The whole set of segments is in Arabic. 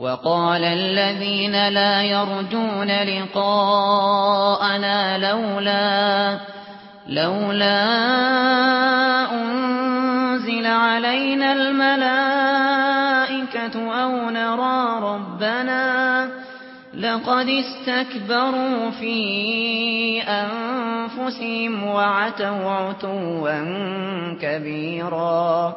وقال الذين لا يرجون لقاءنا لولا لولا أنزل علينا الملائكة أو نرى ربنا لقد استكبروا في أنفسهم وعتوا عتوا كبيرا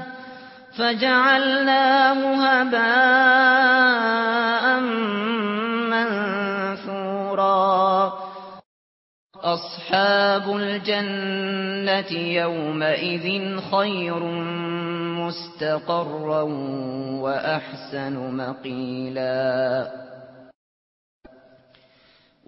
فجعلناه هباء منثورا. أصحاب الجنة يومئذ خير مستقرا وأحسن مقيلا.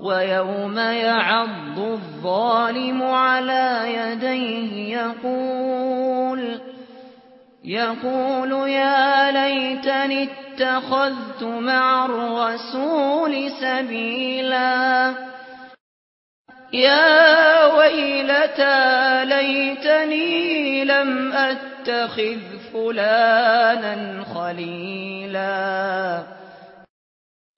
وَيَوْمَ يَعَضُّ الظَّالِمُ عَلَى يَدَيْهِ يَقُولُ يَقُولُ يَا لَيْتَنِي اتَّخَذْتُ مَعَ الرَّسُولِ سَبِيلًا يَا وَيْلَتَى لَيْتَنِي لَمْ أَتَّخِذْ فُلَانًا خَلِيلًا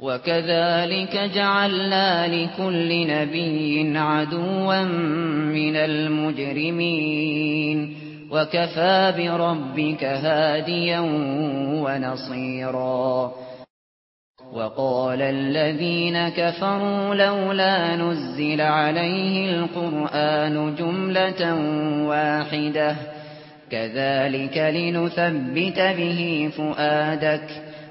وَكَذَلِكَ جَعَلْنَا لِكُلِّ نَبِيٍّ عَدُوًّا مِنَ الْمُجْرِمِينَ وَكَفَى بِرَبِّكَ هَادِيًا وَنَصِيرًا وَقَالَ الَّذِينَ كَفَرُوا لَوْلَا نُزِّلَ عَلَيْهِ الْقُرْآنُ جُمْلَةً وَاحِدَةً كَذَلِكَ لِنُثَبِّتَ بِهِ فُؤَادَكَ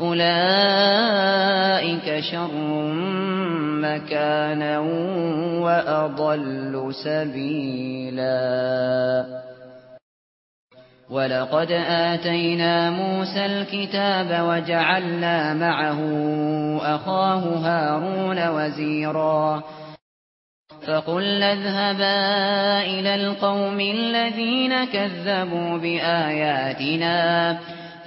أولئك شر مكانا وأضل سبيلا. ولقد آتينا موسى الكتاب وجعلنا معه أخاه هارون وزيرا. فقل اذهبا إلى القوم الذين كذبوا بآياتنا.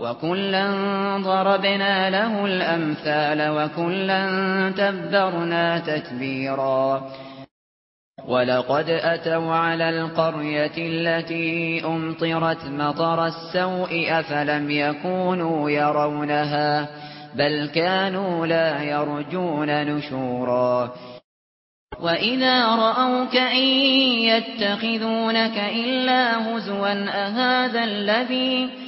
وَكُلًّا ضَرَبْنَا لَهُ الْأَمْثَالَ وَكُلًّا تَبَّرْنَا تَتْبِيرًا وَلَقَدْ أَتَوْا عَلَى الْقَرْيَةِ الَّتِي أُمْطِرَتْ مَطَرَ السَّوْءِ أَفَلَمْ يَكُونُوا يَرَوْنَهَا بَلْ كَانُوا لَا يَرْجُونَ نُشُورًا وَإِذَا رَأَوْكَ إِن يَتَّخِذُونَكَ إِلَّا هُزُوًا أَهَذَا الَّذِي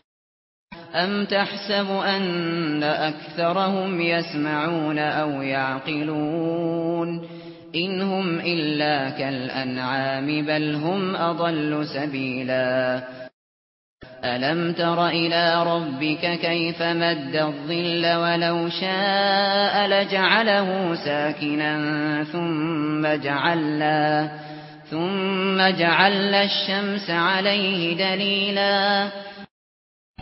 أَمْ تَحْسَبُ أَنَّ أَكْثَرَهُمْ يَسْمَعُونَ أَوْ يَعْقِلُونَ إِنْ هُمْ إِلَّا كَالْأَنْعَامِ بَلْ هُمْ أَضَلُّ سَبِيلًا أَلَمْ تَرَ إِلَى رَبِّكَ كَيْفَ مَدَّ الظِّلَّ وَلَوْ شَاءَ لَجَعَلَهُ سَاكِنًا ثُمَّ جَعَلْنَا ثُمَّ جَعَلْنَا الشَّمْسَ عَلَيْهِ دَلِيلًا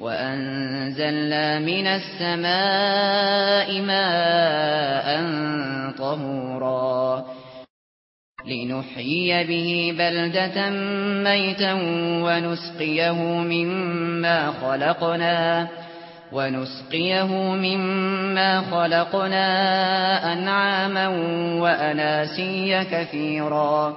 وأنزلنا من السماء ماء طهورا لنحيي به بلدة ميتا ونسقيه مما خلقنا ونسقيه مما خلقنا أنعاما وَأَنَاسِيَّ كثيرا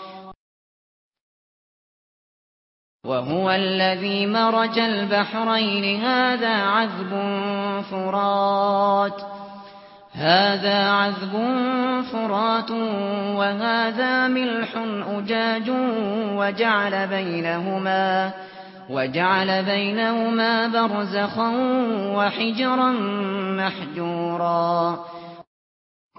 وهو الذي مرج البحرين هذا عذب فرات هذا عذب فرات وهذا ملح أجاج وجعل بينهما وجعل بينهما برزخا وحجرا محجورا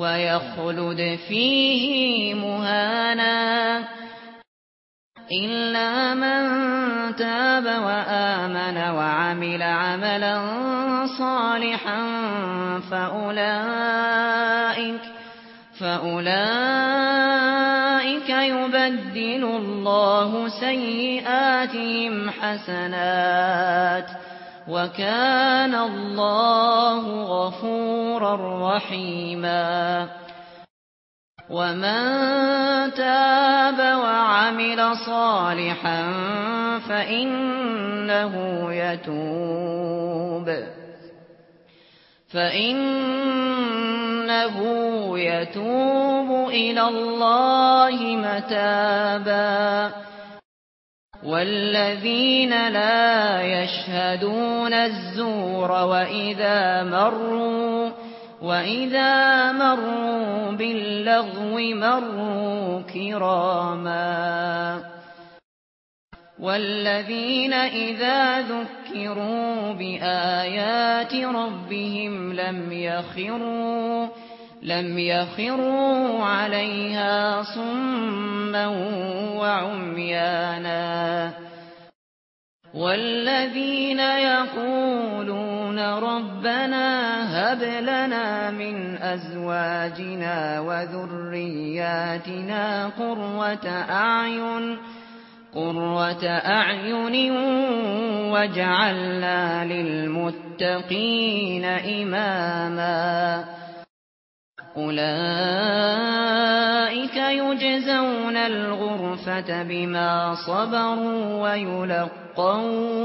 ويخلد فيه مهانا إلا من تاب وآمن وعمل عملا صالحا فأولئك فأولئك يبدل الله سيئاتهم حسنات وَكَانَ اللَّهُ غَفُورًا رَّحِيمًا وَمَن تَابَ وَعَمِلَ صَالِحًا فَإِنَّهُ يَتُوبُ فَإِنَّهُ يَتُوبُ إِلَى اللَّهِ مَتَابًا والذين لا يشهدون الزور وإذا مروا وإذا مروا باللغو مروا كراما۔ والذين إذا ذكروا بآيات ربهم لم يخروا لم يخروا عليها صما وعميانا. والذين يقولون ربنا هب لنا من أزواجنا وذرياتنا قرة أعين قرة أعين وجعلنا للمتقين إماماً. أولئك يجزون الغرفة بما صبروا ويلقون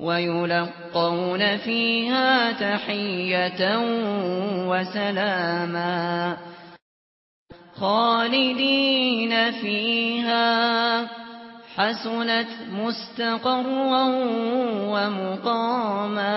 ويلقون فيها تحية وسلاما خالدين فيها حسنت مستقرا ومقاما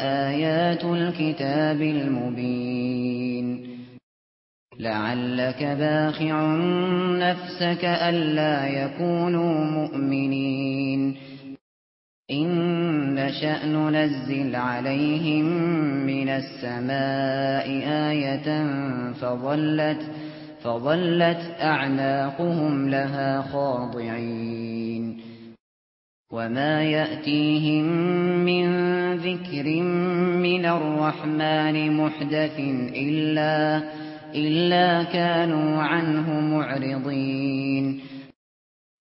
آيات الكتاب المبين. لعلك باخع نفسك ألا يكونوا مؤمنين. إن نشأ ننزل عليهم من السماء آية فظلت, فظلت أعناقهم لها خاضعين. وما يأتيهم من ذكر من الرحمن محدث إلا, إلا كانوا عنه معرضين.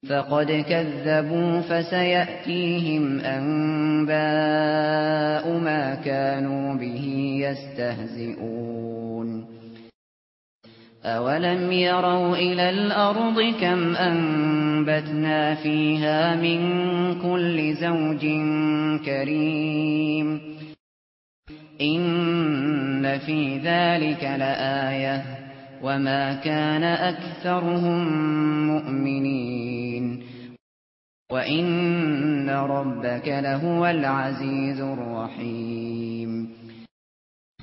فقد كذبوا فسيأتيهم أنباء ما كانوا به يستهزئون. أولم يروا إلى الأرض كم أنباء وأنبتنا فيها من كل زوج كريم. إن في ذلك لآية. وما كان أكثرهم مؤمنين. وإن ربك لهو العزيز الرحيم.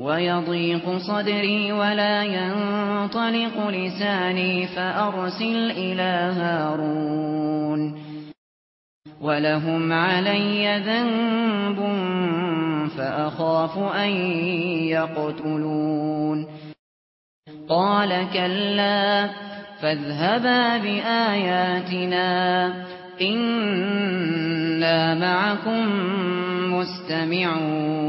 ويضيق صدري ولا ينطلق لساني فأرسل إلى هارون ولهم علي ذنب فأخاف أن يقتلون قال كلا فاذهبا بآياتنا إنا معكم مستمعون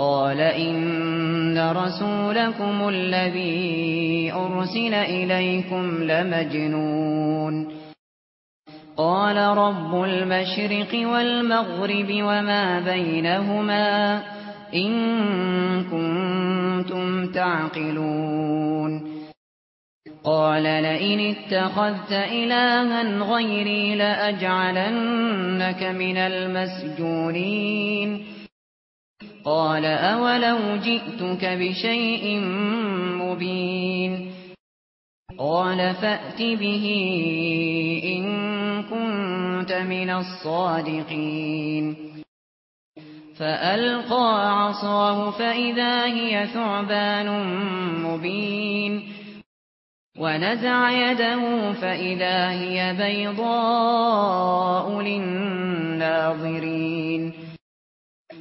قال إن رسولكم الذي أرسل إليكم لمجنون. قال رب المشرق والمغرب وما بينهما إن كنتم تعقلون. قال لئن اتخذت إلها غيري لأجعلنك من المسجونين. قال أولو جئتك بشيء مبين قال فأت به إن كنت من الصادقين فألقى عصاه فإذا هي ثعبان مبين ونزع يده فإذا هي بيضاء للناظرين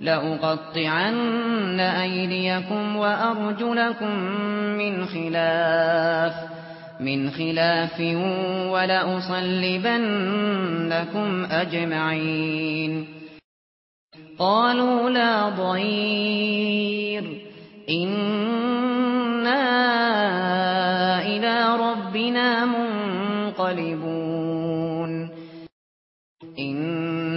لأقطعن أيديكم وأرجلكم من خلاف من خلاف ولا أصلبنكم أجمعين. قالوا لا ضير إنا إلى ربنا منقلبون.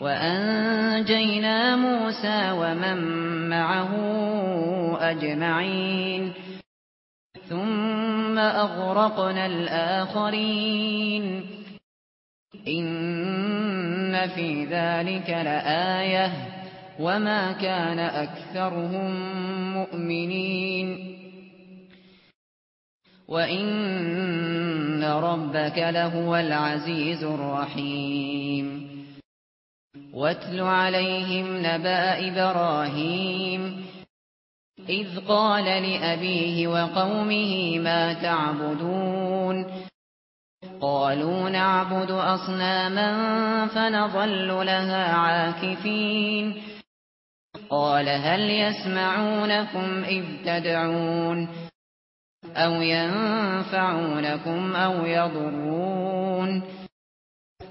وَأَنْجَيْنَا مُوسَى وَمَن مَّعَهُ أَجْمَعِينَ ثُمَّ أَغْرَقْنَا الْآخَرِينَ إِنَّ فِي ذَلِكَ لَآيَةً وَمَا كَانَ أَكْثَرُهُم مُؤْمِنِينَ وَإِنَّ رَبَّكَ لَهُوَ الْعَزِيزُ الرَّحِيمُ وَاتْلُ عَلَيْهِمْ نَبَأَ إِبْرَاهِيمَ. إِذْ قَالَ لِأَبِيهِ وَقَوْمِهِ مَا تَعْبُدُونَ. قَالُوا نَعْبُدُ أَصْنَامًا فَنَظَلُّ لَهَا عَاكِفِينَ. قَالَ هَلْ يَسْمَعُونَكُمْ إِذْ تَدْعُونَ أَوْ يَنفَعُونَكُمْ أَوْ يَضُرُّونَ.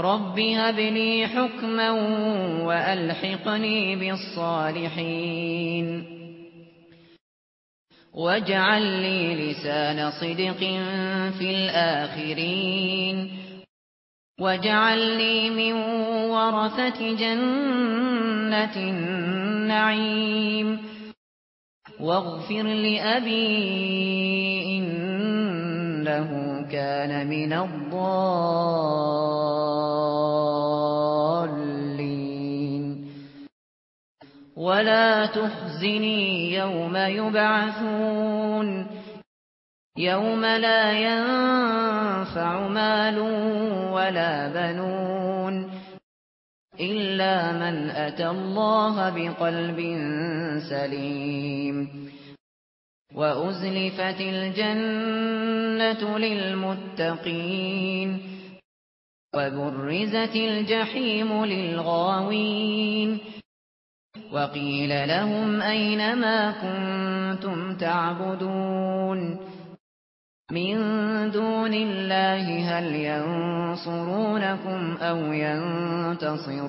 رب هب لي حكما وألحقني بالصالحين واجعل لي لسان صدق في الآخرين واجعل لي من ورثة جنة النعيم واغفر لأبي إنه كان من الضالين. ولا تحزني يوم يبعثون. يوم لا ينفع مال ولا بنون. إلا من أتى الله بقلب سليم. وَأُزْلِفَتِ الْجَنَّةُ لِلْمُتَّقِينَ وَبُرِّزَتِ الْجَحِيمُ لِلْغَاوِينَ وَقِيلَ لَهُمْ أَيْنَ مَا كُنتُمْ تَعْبُدُونَ مِن دُونِ اللَّهِ هَلْ يَنصُرُونَكُمْ أَوْ يَنتَصِرُونَ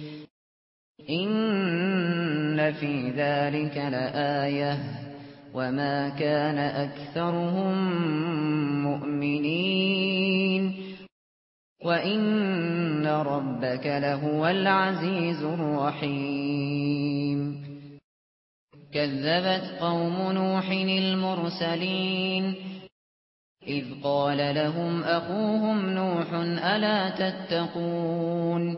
فِي ذَلِكَ لَآيَةٌ وَمَا كَانَ أَكْثَرُهُم مُؤْمِنِينَ وَإِنَّ رَبَّكَ لَهُوَ الْعَزِيزُ الرَّحِيمُ كَذَّبَتْ قَوْمُ نُوحٍ الْمُرْسَلِينَ إِذْ قَالَ لَهُمْ أَخُوهُمْ نُوحٌ أَلَا تَتَّقُونَ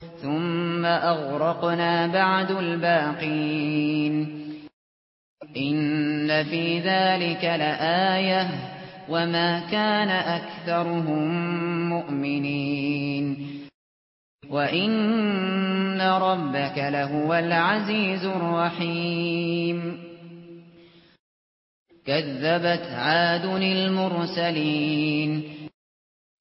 ثُمَّ أَغْرَقْنَا بَعْدُ الْبَاقِينَ. إِنَّ فِي ذَلِكَ لَآيَةً وَمَا كَانَ أَكْثَرُهُم مُؤْمِنِينَ. وَإِنَّ رَبَّكَ لَهُوَ الْعَزِيزُ الرَّحِيمُ. كَذَّبَتْ عَادٌ الْمُرْسَلِينَ.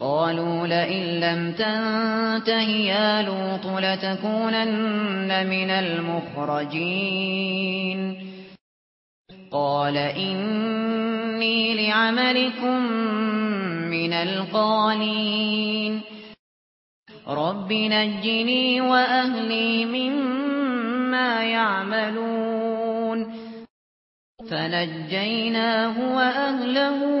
قالوا لئن لم تنتهي يا لوط لتكونن من المخرجين. قال إني لعملكم من القالين. رب نجني وأهلي مما يعملون. فنجيناه وأهله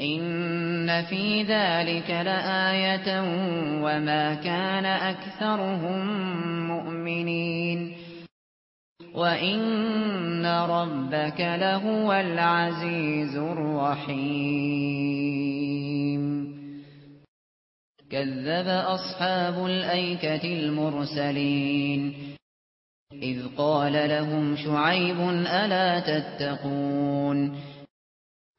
ان في ذلك لآية وما كان اكثرهم مؤمنين وان ربك لهو العزيز الرحيم كذب اصحاب الايكه المرسلين اذ قال لهم شعيب الا تتقون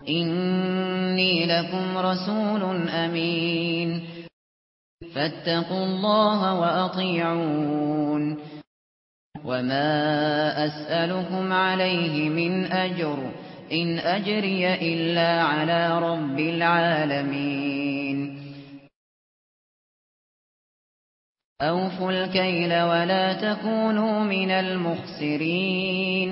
إِنِّي لَكُمْ رَسُولٌ أَمِينٌ فَاتَّقُوا اللَّهَ وَأَطِيعُونْ وَمَا أَسْأَلُكُمْ عَلَيْهِ مِنْ أَجْرٍ إِنْ أَجْرِيَ إِلَّا عَلَى رَبِّ الْعَالَمِينَ أَوْفُوا الْكَيْلَ وَلَا تَكُونُوا مِنَ الْمُخْسِرِينَ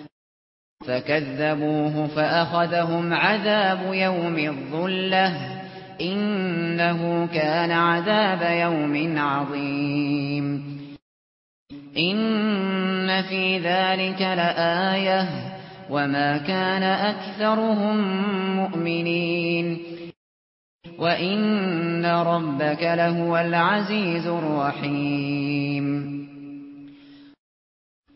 فكذبوه فأخذهم عذاب يوم الظلة إنه كان عذاب يوم عظيم. إن في ذلك لآية وما كان أكثرهم مؤمنين. وإن ربك لهو العزيز الرحيم.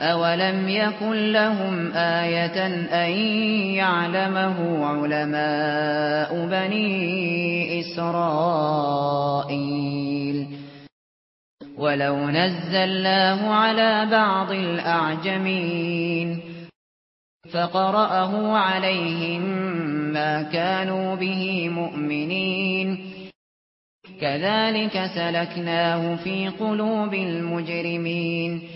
أَوَلَمْ يَكُنْ لَهُمْ آيَةً أَن يَعْلَمَهُ عُلَمَاءُ بَنِي إِسْرَائِيلَ وَلَوْ نَزَّلْنَاهُ عَلَى بَعْضِ الْأَعْجَمِينَ فَقَرَأَهُ عَلَيْهِمْ مَا كَانُوا بِهِ مُؤْمِنِينَ كَذَلِكَ سَلَكْنَاهُ فِي قُلُوبِ الْمُجْرِمِينَ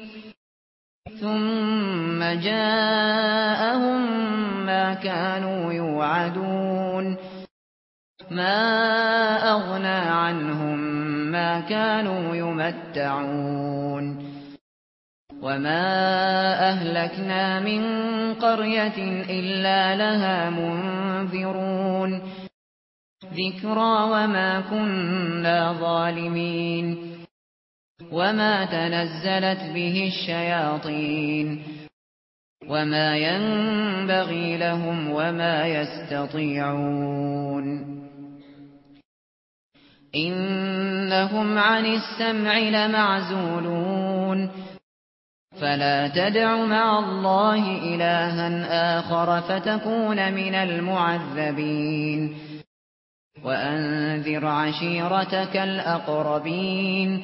ثُمَّ جَاءَهُم مَّا كَانُوا يُوعَدُونَ مَا أَغْنَى عَنْهُم مَّا كَانُوا يَمْتَعُونَ وَمَا أَهْلَكْنَا مِن قَرْيَةٍ إِلَّا لَهَا مُنذِرُونَ ذِكْرَى وَمَا كُنَّا ظَالِمِينَ وما تنزلت به الشياطين وما ينبغي لهم وما يستطيعون انهم عن السمع لمعزولون فلا تدع مع الله الها اخر فتكون من المعذبين وانذر عشيرتك الاقربين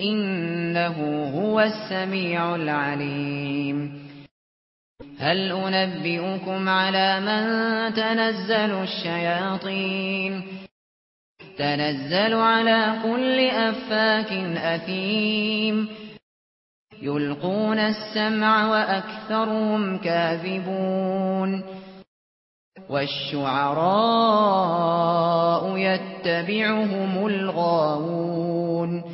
إنه هو السميع العليم. هل أنبئكم على من تنزل الشياطين؟ تنزل على كل أفاك أثيم. يلقون السمع وأكثرهم كاذبون. والشعراء يتبعهم الغاوون.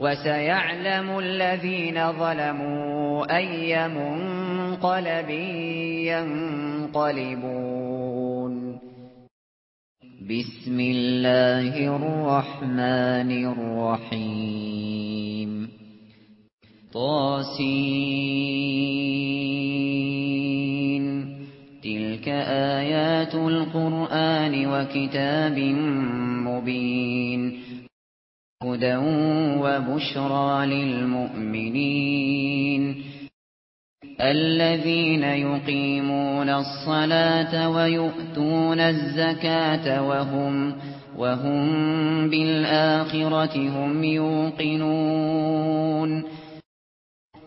وسيعلم الذين ظلموا أي منقلب ينقلبون. بسم الله الرحمن الرحيم. طاسين. تلك آيات القرآن وكتاب مبين. هدى وبشرى للمؤمنين الذين يقيمون الصلاة ويؤتون الزكاة وهم وهم بالآخرة هم يوقنون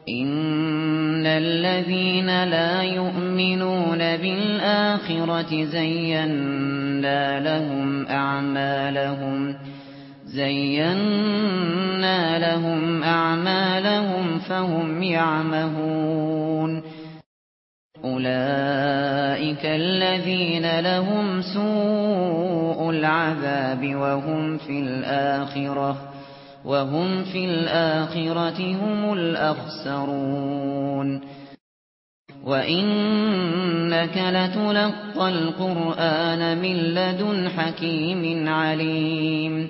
إن الذين لا يؤمنون بالآخرة زينا لهم أعمالهم ويؤتون زينا لهم اعمالهم فهم يعمهون اولئك الذين لهم سوء العذاب وهم في الاخره وهم في الاخره هم الاخسرون وانك لتلقى القران من لدن حكيم عليم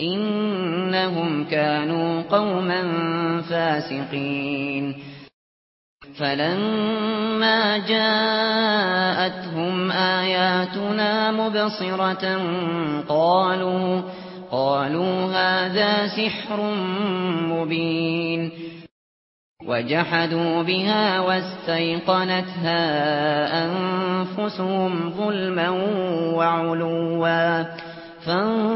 إنهم كانوا قوما فاسقين. فلما جاءتهم آياتنا مبصرة قالوا قالوا هذا سحر مبين. وجحدوا بها واستيقنتها أنفسهم ظلما وعلوا. فان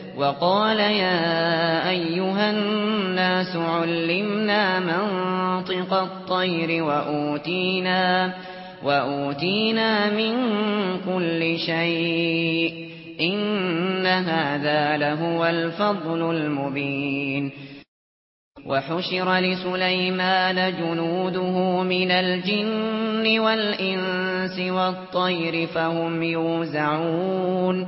وقال يا أيها الناس علمنا منطق الطير وأوتينا وأوتينا من كل شيء إن هذا له الفضل المبين وحشر لسليمان جنوده من الجن والإنس والطير فهم يوزعون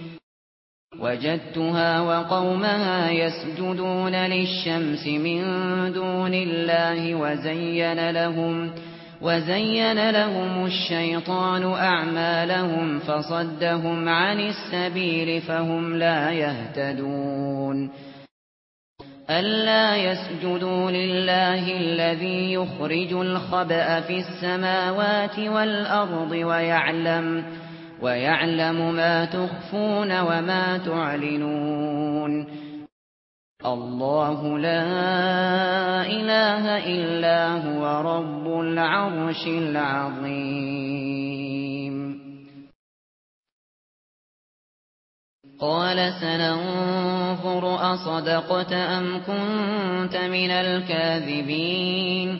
وجدتها وقومها يسجدون للشمس من دون الله وزين لهم وزين لهم الشيطان أعمالهم فصدهم عن السبيل فهم لا يهتدون. ألا يسجدوا لله الذي يخرج الخبأ في السماوات والأرض ويعلم ما ويعلم ما تخفون وما تعلنون الله لا اله الا هو رب العرش العظيم قال سننظر اصدقت ام كنت من الكاذبين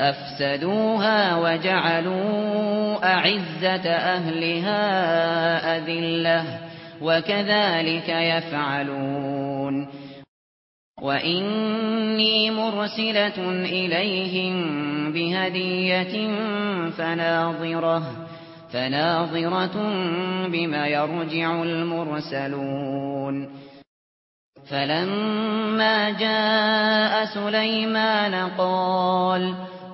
أفسدوها وجعلوا أعزة أهلها أذلة وكذلك يفعلون وإني مرسلة إليهم بهدية فناظرة فناظرة بما يرجع المرسلون فلما جاء سليمان قال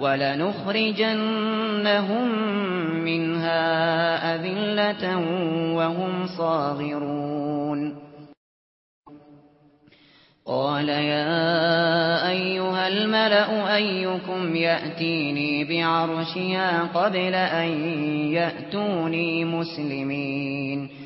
وَلَنُخْرِجَنَّهُمْ مِنْهَا أَذِلَّةً وَهُمْ صَاغِرُونَ. قَالَ يَا أَيُّهَا الْمَلَأُ أَيُّكُمْ يَأْتِينِي بِعَرْشِهَا قَبْلَ أَنْ يَأْتُونِي مُسْلِمِينَ.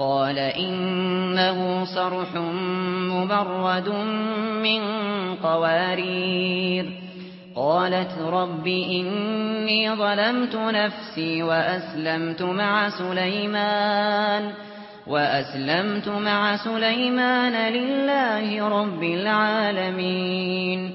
قال إنه صرح مبرد من قوارير. قالت رب إني ظلمت نفسي وأسلمت مع سليمان وأسلمت مع سليمان لله رب العالمين.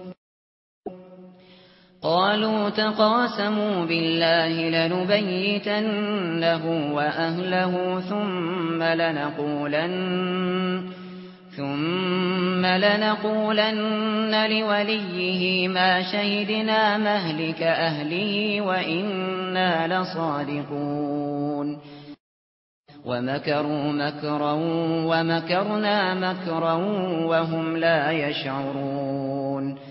قالوا تقاسموا بالله لنبيتنه له وأهله ثم لنقولن ثم لنقولن لوليه ما شهدنا مهلك أهله وإنا لصادقون. ومكروا مكرا ومكرنا مكرا وهم لا يشعرون.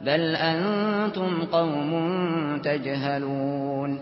بل أنتم قوم تجهلون